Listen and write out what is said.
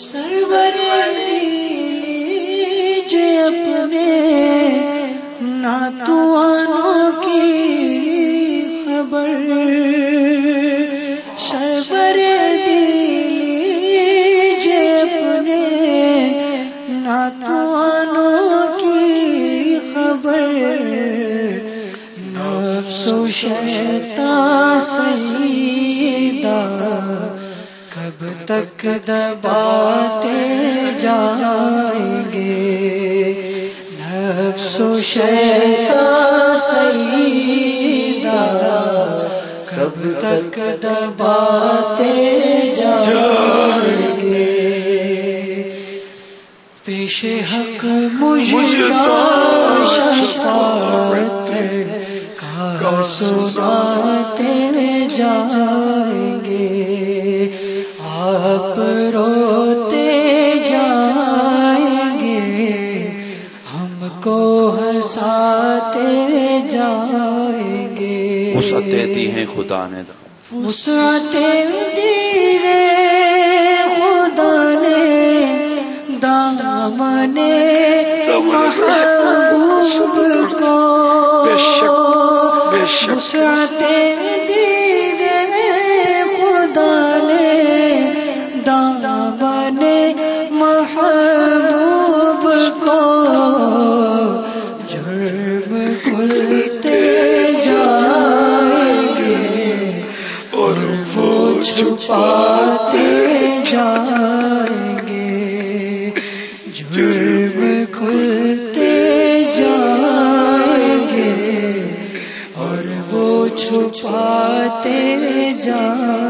سرور جے اپنے ناتوانوں کی خبر۔ سرور جے اپنے ناتوانوں کی خبر۔ نفس و شیطان سیدہ تک دباتے جائیں گے۔ نفس و شیطان سیدہ، کب تک دباتے جائیں گے۔ پیش حق مجھا کا سناتے جائیں روتے جائیں گے ہم کو ہنساتے جائیں گے۔ وسعت دیتی ہیں خدا نے۔ دا وسعت دی خدا نے۔ دامن محبوب کو۔ بے شک، بے شک۔ وسعت دی دامن محبوب کو جرم کھلتے جائیں گے اور وہ چھپاتے جائیں گے جرم کھلتے جائیں گے اور وہ چھپاتے جائیں